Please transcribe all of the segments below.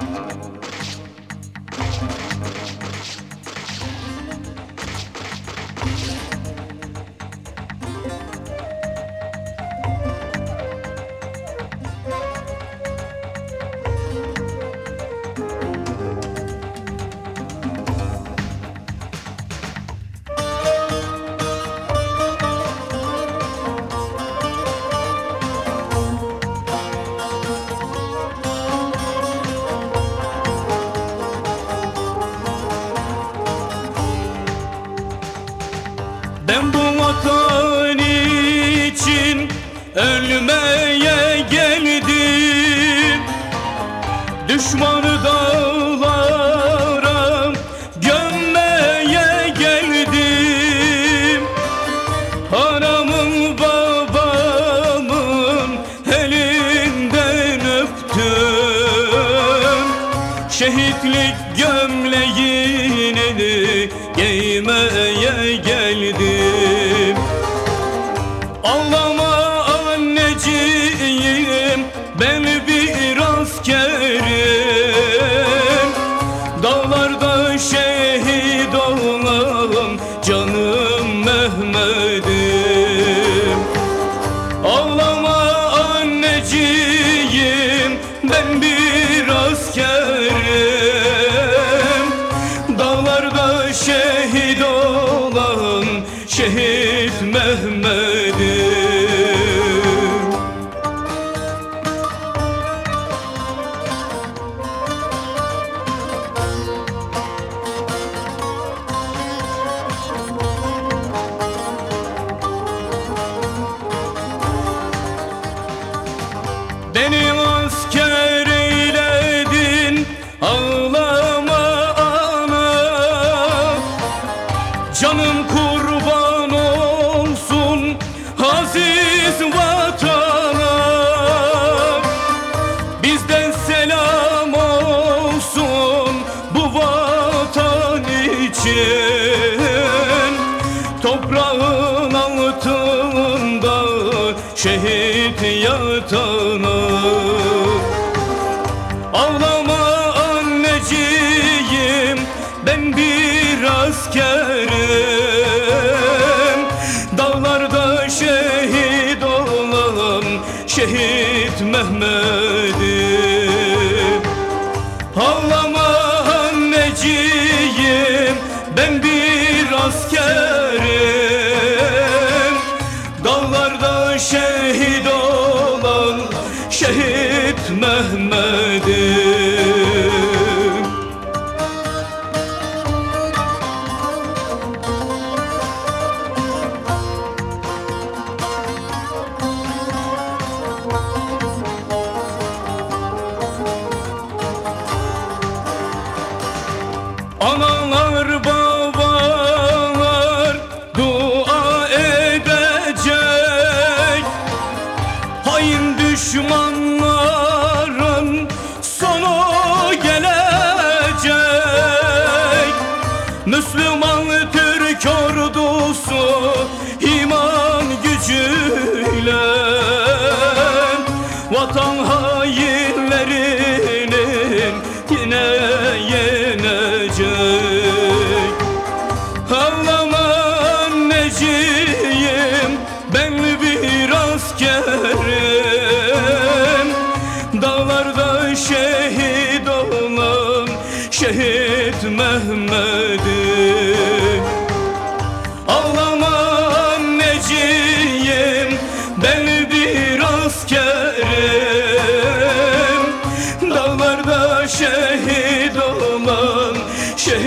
あっ。Ben bu vatan için ölmeye geldim. Düşmanı gömleğini giymeye geldim. Ağlama anneciğim ben bir askerim. Dağlarda şehit olan canım Mehmet'im için Toprağın altında şehit yatana Ağlama anneciğim ben bir askerim. Dağlarda şehit olan şehit Mehmet'im şehit Mehmet'im. Analar Hain düşmanların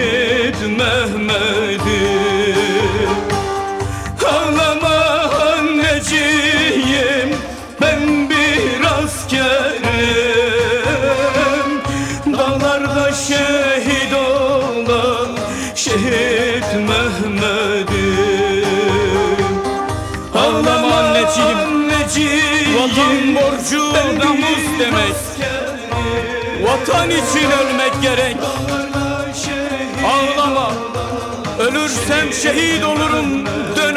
şehit Mehmet'im. Ağlama anneciğim ben bir askerim. Dağlarda şehit olan şehit Mehmet'im. Ağlama anneciğim, anneciğim Vatan borcu namus demek. Vatan için ölmek gerek Ölürsem şehit olurum Dönersem gazi